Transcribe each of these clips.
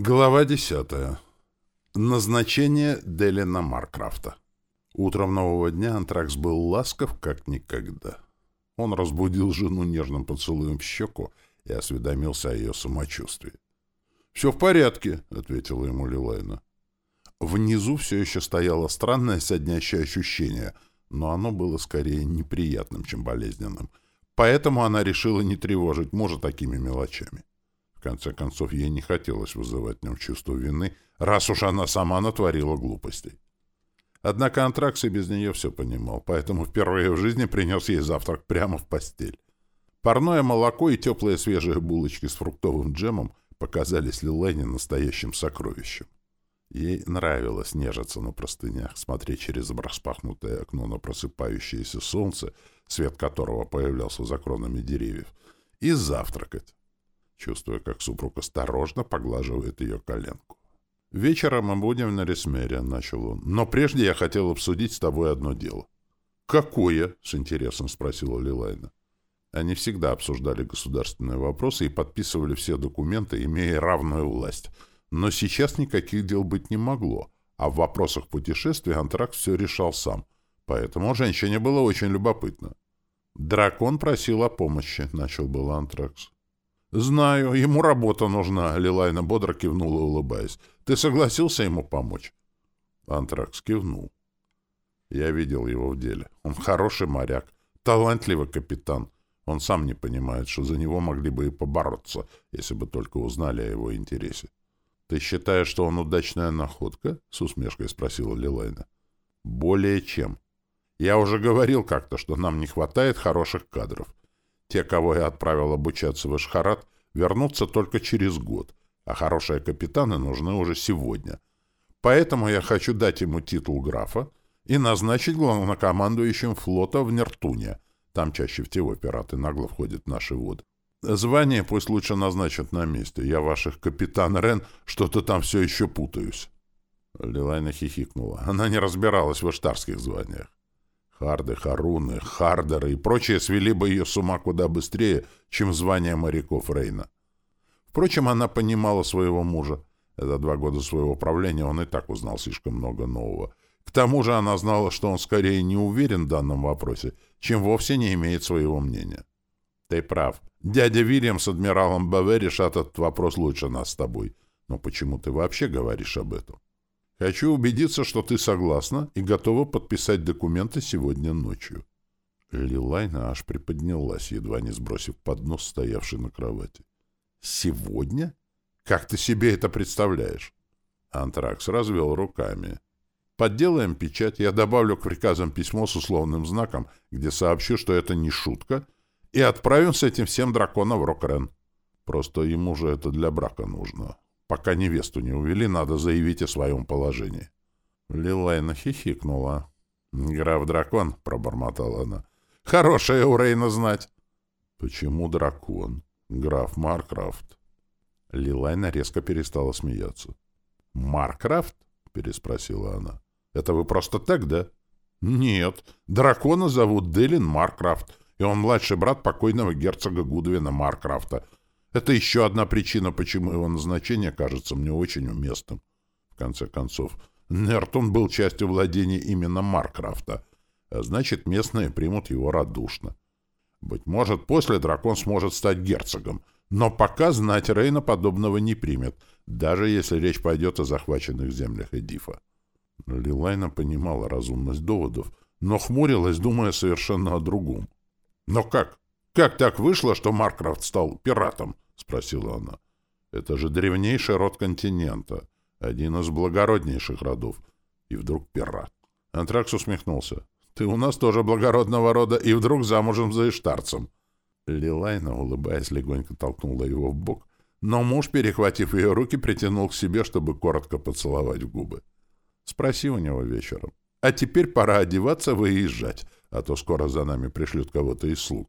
Глава десятая. Назначение Делина Маркрафта. Утром нового дня Антракс был ласков, как никогда. Он разбудил жену нежным поцелуем в щеку и осведомился о ее самочувствии. «Все в порядке», — ответила ему Лилайна. Внизу все еще стояло странное соднящее ощущение, но оно было скорее неприятным, чем болезненным. Поэтому она решила не тревожить мужа такими мелочами. В конце концов, ей не хотелось вызывать в нем чувство вины, раз уж она сама натворила глупостей. Однако Антракс и без нее все понимал, поэтому впервые в жизни принес ей завтрак прямо в постель. Парное молоко и теплые свежие булочки с фруктовым джемом показались Лилайне настоящим сокровищем. Ей нравилось нежиться на простынях, смотреть через распахнутое окно на просыпающееся солнце, свет которого появлялся за кронами деревьев, и завтракать чувствуя, как супруг осторожно поглаживает ее коленку. «Вечером мы будем на Ресмере», — начал он. «Но прежде я хотел обсудить с тобой одно дело». «Какое?» — с интересом спросила Лилайна. Они всегда обсуждали государственные вопросы и подписывали все документы, имея равную власть. Но сейчас никаких дел быть не могло, а в вопросах путешествий Антракс все решал сам. Поэтому женщине было очень любопытно. «Дракон просил о помощи», — начал был Антракс. «Знаю, ему работа нужна», — Лилайна бодро кивнула, улыбаясь. «Ты согласился ему помочь?» Антракс кивнул. Я видел его в деле. Он хороший моряк, талантливый капитан. Он сам не понимает, что за него могли бы и побороться, если бы только узнали о его интересе. «Ты считаешь, что он удачная находка?» — с усмешкой спросила Лилайна. «Более чем. Я уже говорил как-то, что нам не хватает хороших кадров. Те, кого я отправил обучаться в Эшхарат, вернутся только через год, а хорошие капитаны нужны уже сегодня. Поэтому я хочу дать ему титул графа и назначить главнокомандующим флота в Нертуне. Там чаще всего пираты нагло входят в наши воды. Звание пусть лучше назначат на месте. Я ваших капитан Рен что-то там все еще путаюсь. Лилайна хихикнула. Она не разбиралась в эштарских званиях. Харды, Харуны, Хардеры и прочие свели бы ее с ума куда быстрее, чем звание моряков Рейна. Впрочем, она понимала своего мужа. За два года своего правления он и так узнал слишком много нового. К тому же она знала, что он скорее не уверен в данном вопросе, чем вовсе не имеет своего мнения. «Ты прав. Дядя Вильям с адмиралом Баве решат этот вопрос лучше нас с тобой. Но почему ты вообще говоришь об этом?» Хочу убедиться, что ты согласна и готова подписать документы сегодня ночью. Лилайна аж приподнялась, едва не сбросив поднос, стоявший на кровати. «Сегодня? Как ты себе это представляешь?» Антракс развел руками. «Подделаем печать, я добавлю к приказам письмо с условным знаком, где сообщу, что это не шутка, и отправим с этим всем дракона в Рокрен. Просто ему же это для брака нужно. Пока невесту не увели, надо заявить о своем положении. Лилайна хихикнула. «Граф-дракон», — пробормотала она. «Хорошая у Рейна знать». «Почему дракон? Граф Маркрафт?» Лилайна резко перестала смеяться. «Маркрафт?» — переспросила она. «Это вы просто так, да?» «Нет. Дракона зовут Делин Маркрафт, и он младший брат покойного герцога Гудвина Маркрафта, это еще одна причина, почему его назначение кажется мне очень уместным. В конце концов, Нертон был частью владения именно Маркрафта, а значит, местные примут его радушно. Быть может, после дракон сможет стать герцогом, но пока знать Рейна подобного не примет, даже если речь пойдет о захваченных землях Эдифа. Лилайна понимала разумность доводов, но хмурилась, думая совершенно о другом. Но как? «Как так вышло, что Маркрафт стал пиратом?» — спросила она. «Это же древнейший род континента, один из благороднейших родов. И вдруг пират». Антракс усмехнулся. «Ты у нас тоже благородного рода, и вдруг замужем за иштарцем». Лилайна, улыбаясь, легонько толкнула его в бок, но муж, перехватив ее руки, притянул к себе, чтобы коротко поцеловать в губы. «Спроси у него вечером. А теперь пора одеваться, выезжать, а то скоро за нами пришлют кого-то из слуг».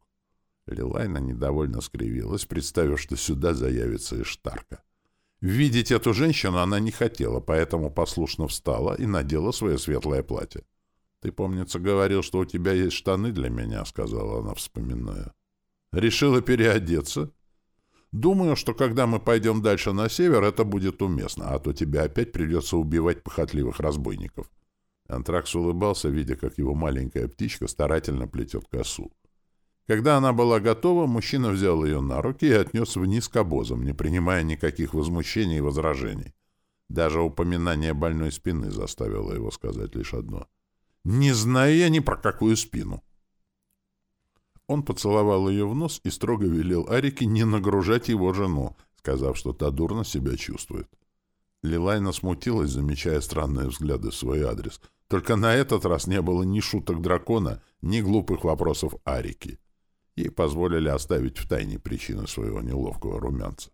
Лилайна недовольно скривилась, представив, что сюда заявится Иштарка. Видеть эту женщину она не хотела, поэтому послушно встала и надела свое светлое платье. «Ты, помнится, говорил, что у тебя есть штаны для меня», — сказала она, вспоминая. «Решила переодеться?» Думаю, что когда мы пойдем дальше на север, это будет уместно, а то тебе опять придется убивать похотливых разбойников». Антракс улыбался, видя, как его маленькая птичка старательно плетет косу. Когда она была готова, мужчина взял ее на руки и отнес вниз к обозам, не принимая никаких возмущений и возражений. Даже упоминание больной спины заставило его сказать лишь одно. «Не знаю я ни про какую спину». Он поцеловал ее в нос и строго велел Арике не нагружать его жену, сказав, что та дурно себя чувствует. Лилайна смутилась, замечая странные взгляды в свой адрес. Только на этот раз не было ни шуток дракона, ни глупых вопросов Арики. Ей позволили оставить в тайне причины своего неловкого румянца.